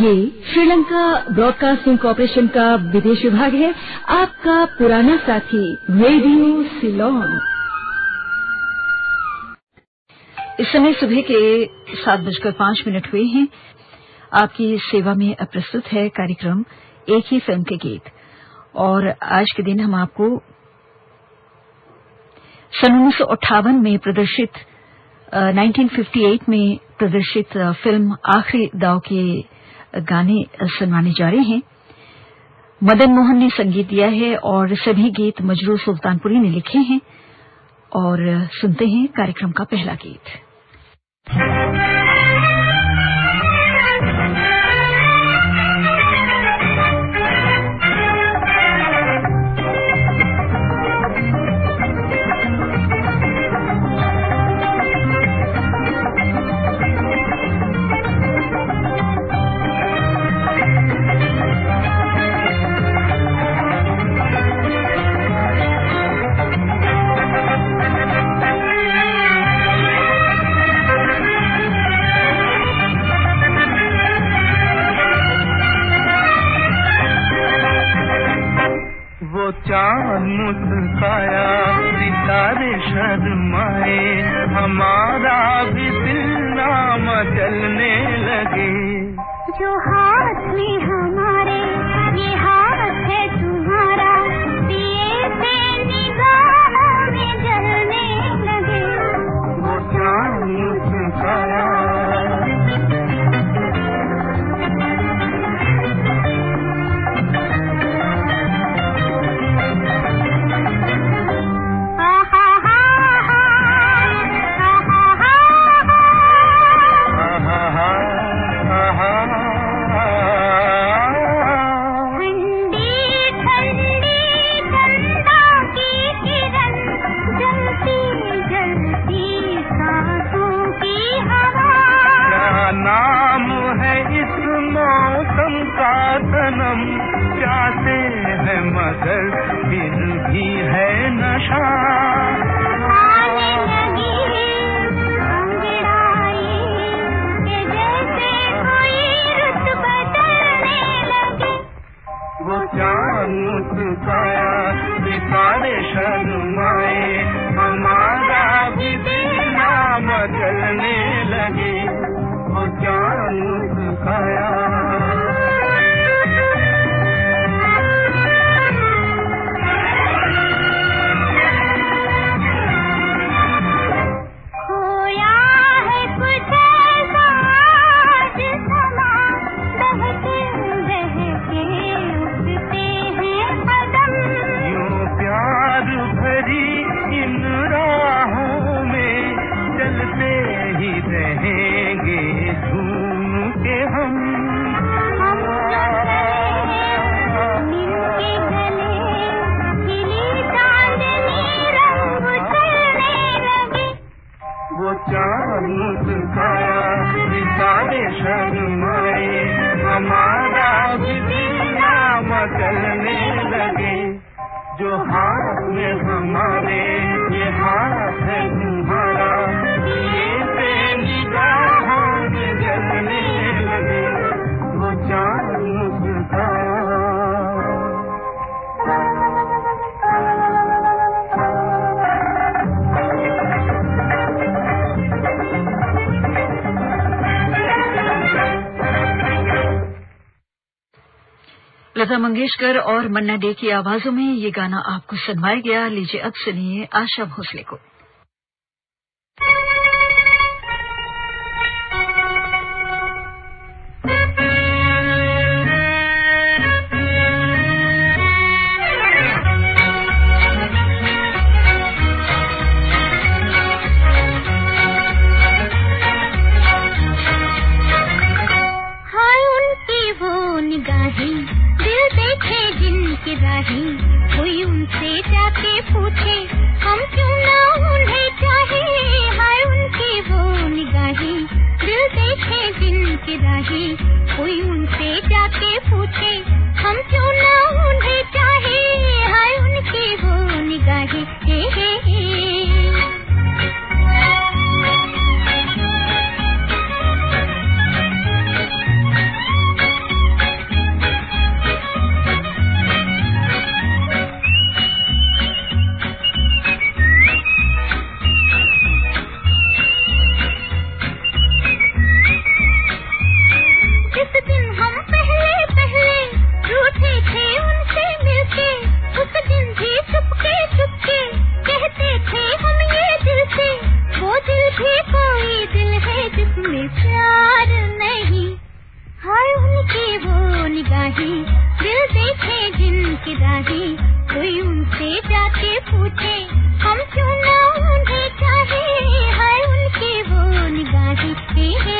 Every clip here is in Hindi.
ये श्रीलंका ब्रॉडकास्टिंग कॉरपोरेशन का विदेश विभाग है। आपका पुराना साथी, रेडियो सिलोन। इस समय सुबह के सात बजकर पाँच मिनट हुए हैं। आपकी सेवा में प्रस्तुत है कार्यक्रम एक ही फ़िल्म के गीत। और आज के दिन हम आपको सन उन्नीस में प्रदर्शित 1958 में प्रदर्शित फ़िल्म आखिरी दाव के गाने सुनवाने जा रहे हैं। मदन मोहन ने संगीत दिया है और सभी गीत मजरू सुल्तानपुरी ने लिखे हैं और सुनते हैं कार्यक्रम का पहला गीत। भी दिल नाम चलने लगे। जो हाथ में हमारे मगर फिर भी है नशा। वो चाँद मुस्काया सितारे शर्माए लता मंगेशकर और मन्ना डे की आवाजों में ये गाना आपको सुनवाया गया। लीजिए अब सुनिए आशा भोसले को। निगाहें दिल देखे दिल की राही। कोई उनसे जाके पूछे, हम क्यों ना उन्हें चाहे? हाय उनकी वो निगाहें। हे हे निगाही दिल देखे जिनकी राही कोई उनसे जाके पूछे, हम क्यों ना उन्हें चाहे है उनकी वो निगाही है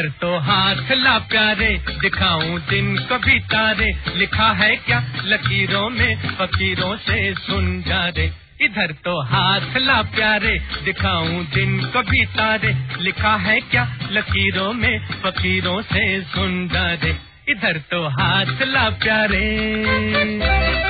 इधर तो हाथ ला प्यारे, दिखाऊँ दिन कभी तारे। लिखा है क्या लकीरों में, फकीरों से सुन जा रे इधर तो हाथ ला प्यारे, दिखाऊँ दिन कभी तारे। लिखा है क्या लकीरों में, फकीरों से सुन जा रे इधर तो हाथ ला प्यारे।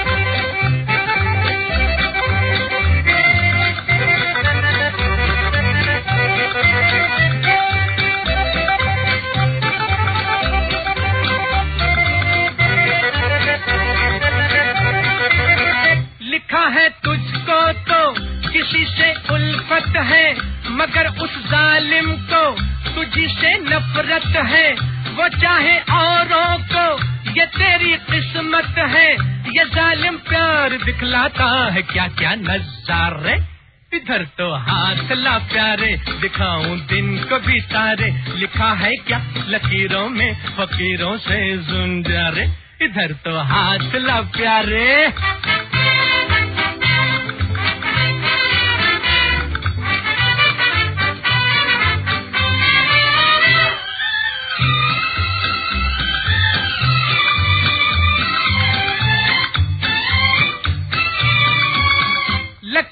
किसी से उल्फत है, मगर उस जालिम को तुझी से नफरत है। वो चाहे औरों को, ये तेरी किस्मत है। ये जालिम प्यार दिखलाता है क्या क्या नजारे। इधर तो हाथ ला प्यारे, दिखाऊँ दिन को भी तारे। लिखा है क्या लकीरों में, फकीरों से सुन जा रे इधर तो हाथ ला प्यारे।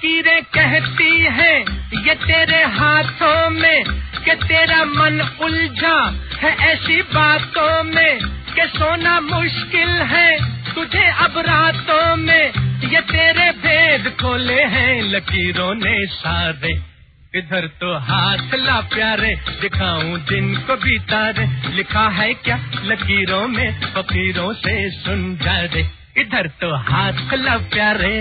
लकीरें कहती हैं, ये तेरे हाथों में, कि तेरा मन उलझा है ऐसी बातों में, कि सोना मुश्किल है तुझे अब रातों में, ये तेरे भेद खोले हैं, लकीरों ने सारे। इधर तो हाथ ला प्यारे, दिखाऊँ दिन को भी तारे। लिखा है क्या लकीरों में, फकीरों से सुन जा रे। इधर तो हाथ ला प्यारे।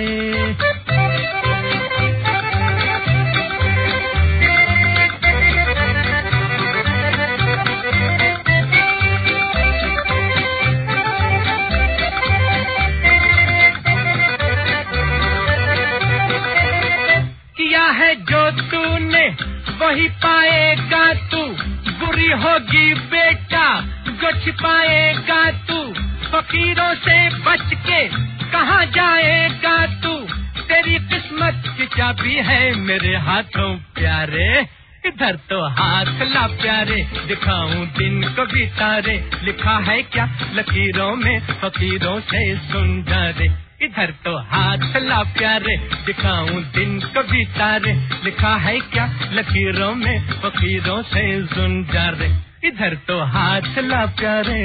वही पाएगा तू। बुरी होगी बेटा गुछ पाएगा तू। फकीरों से बच के कहा जाएगा तू? तेरी किस्मत की चाबी है मेरे हाथों प्यारे। इधर तो हाथ ला प्यारे, दिखाऊँ दिन को भी तारे। लिखा है क्या लकीरों में, फकीरों से सुन जा रे। इधर तो हाथ ला प्यारे, दिखाऊँ दिन कभी तारे। लिखा है क्या लकीरों में, फकीरों से सुन जा रे इधर तो हाथ ला प्यारे।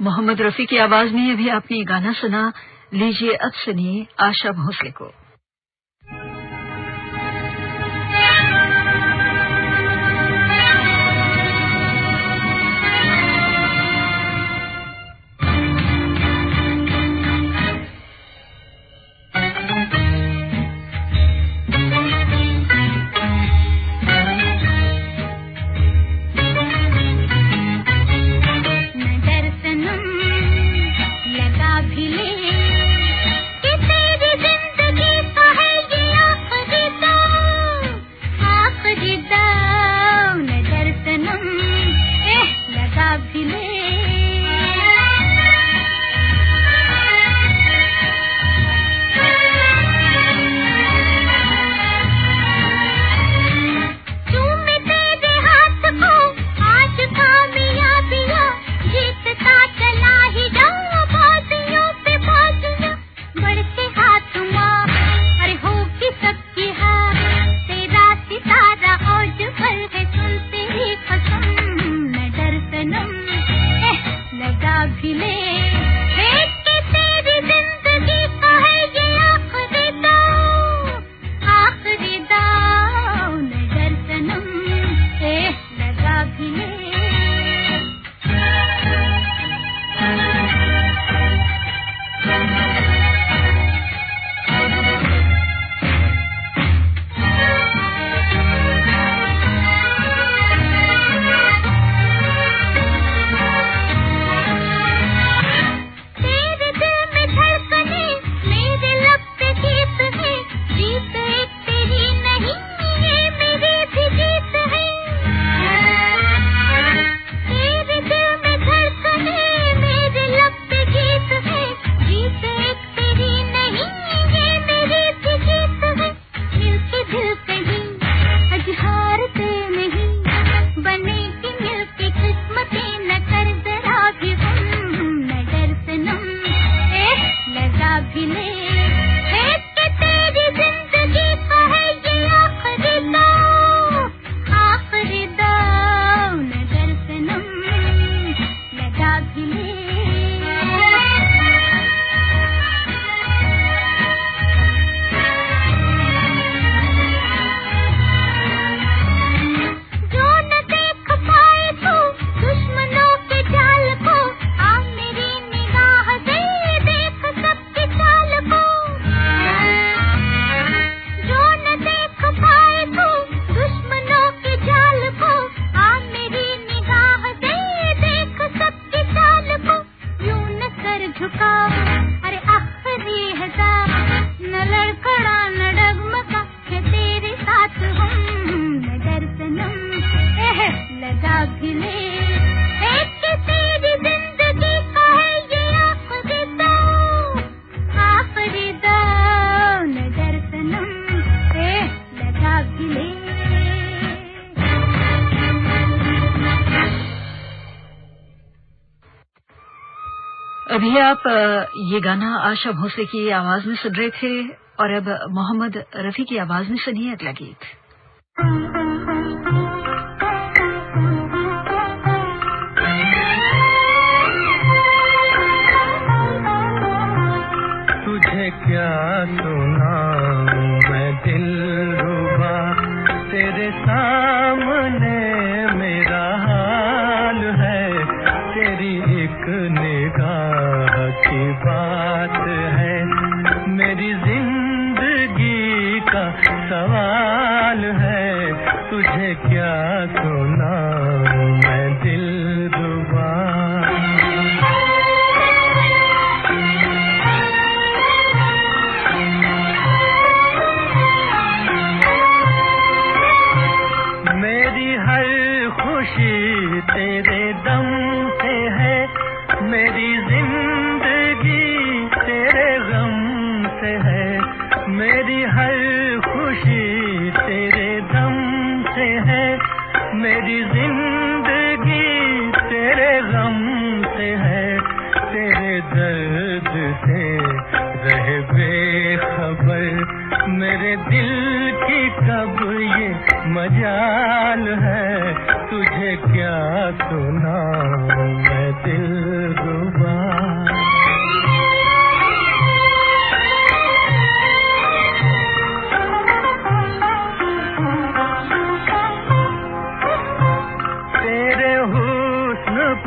मोहम्मद रफी की आवाज़ में अभी आपने गाना सुना, लीजिए अब सुनिए आशा भोसले को। अभी आप ये गाना आशा भोसले की आवाज़ में सुन रहे थे और अब मोहम्मद रफी की आवाज़ में सुनिए अगला गीत। तुझे क्या सुना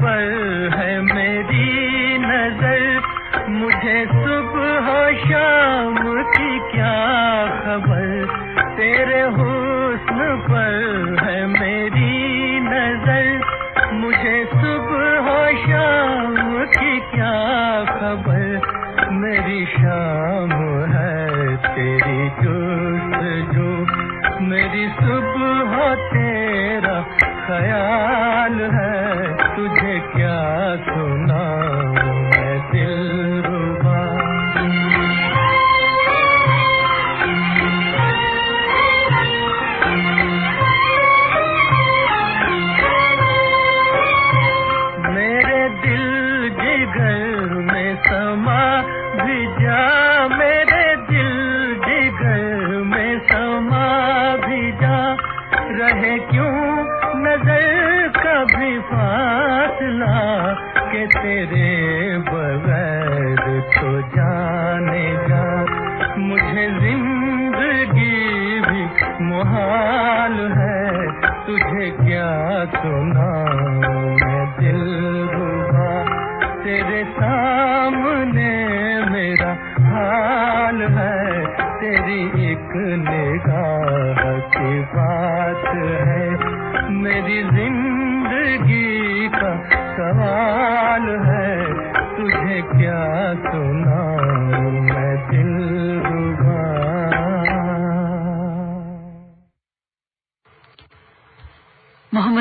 पर है मेरी नज़र। मुझे सुबह शाम की क्या खबर? तेरे हूँ जिगर में समा भी जा मेरे दिल जिगर में समा भी जा रहे क्यों नज़र कभी फासला के तेरे बगैर तो जाने जा। मुझे ज़िंदगी भी मुहाल है, तुझे क्या सुना?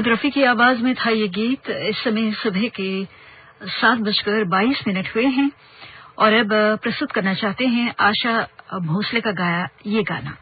मोहम्मद रफी की आवाज़ में था ये गीत। इस समय सुबह के सात बजकर बाईस मिनट हुए हैं और अब प्रस्तुत करना चाहते हैं आशा भोसले का गाया ये गाना।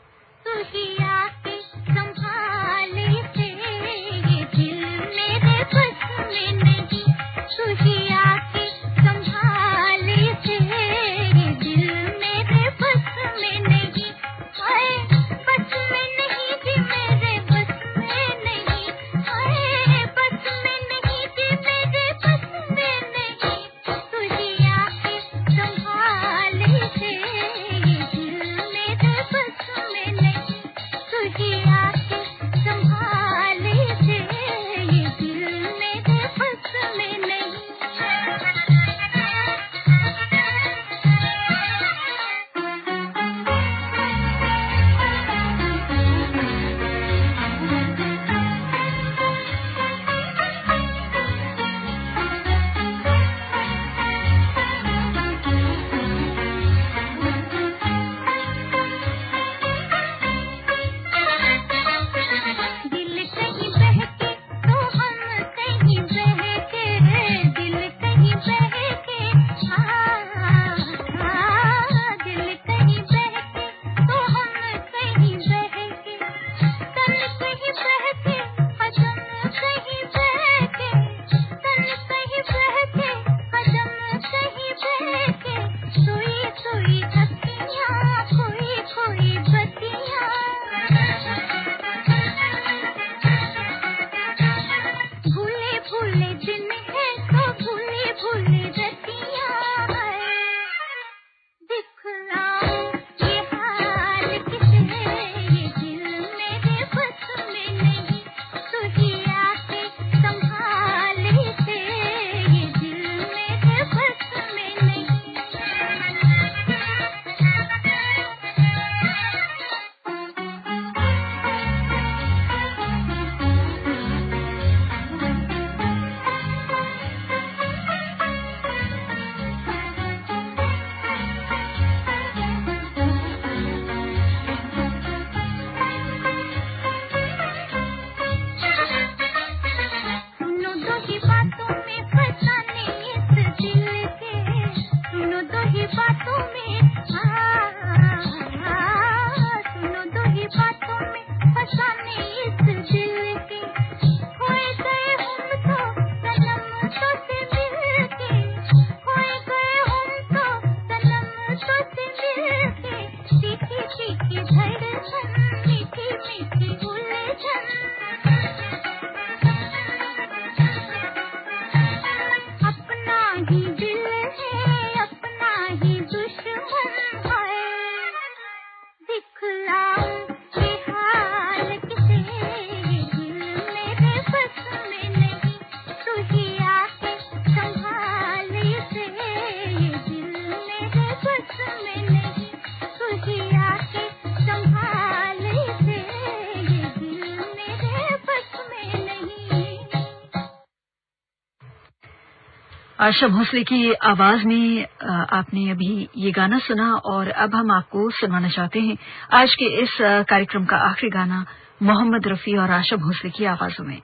आशा भोसले की आवाज़ में आपने अभी ये गाना सुना और अब हम आपको सुनवाना चाहते हैं। आज के इस कार्यक्रम का आखिरी गाना मोहम्मद रफी और आशा भोसले की आवाजों में।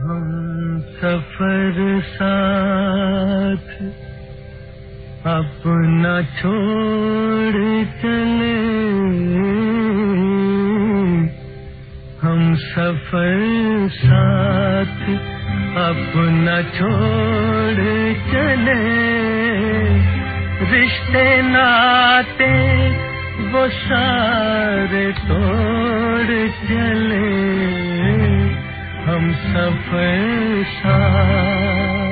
हम सफ़र साथ अपना छोड़ चले। हम सफ़र साथ अपना छोड़ चले। रिश्ते नाते वो सारे तोड़ चले। हम सफ़र साथ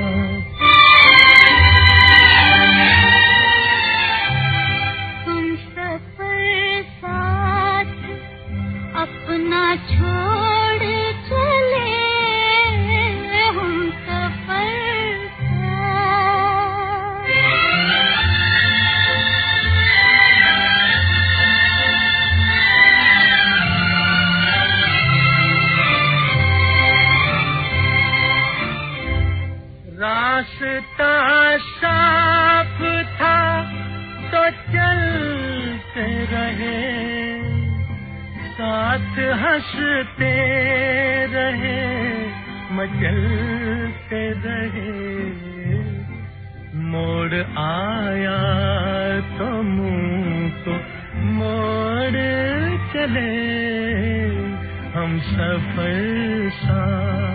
हँसते रहे मचलते रहे। मोड़ आया तो मुँह तो मोड़ चले हम सफ़र सा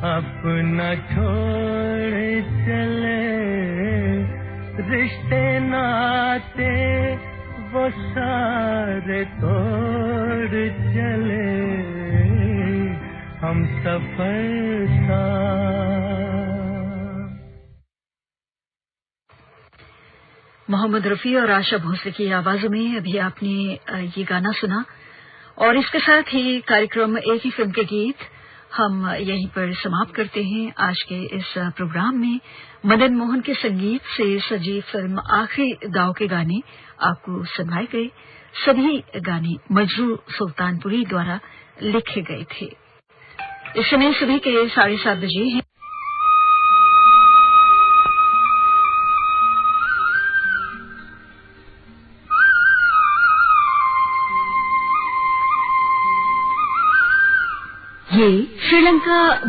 अपना छोड़ चले। रिश्ते, नाते, वो सारे तोड़ चले। हम सफ़र साथ मोहम्मद रफी और आशा भोसले की आवाजों में अभी आपने ये गाना सुना। और इसके साथ ही कार्यक्रम एक ही फ़िल्म के गीत हम यहीं पर समाप्त करते हैं आज के इस प्रोग्राम में। मदन मोहन के संगीत से सजी फ़िल्म आखिरी दाव के गाने आपको सुनाए गए। सभी गाने मजरू सुल्तानपुरी द्वारा लिखे गए थे। इस समय सुबह के साढ़े सात बजे हैं।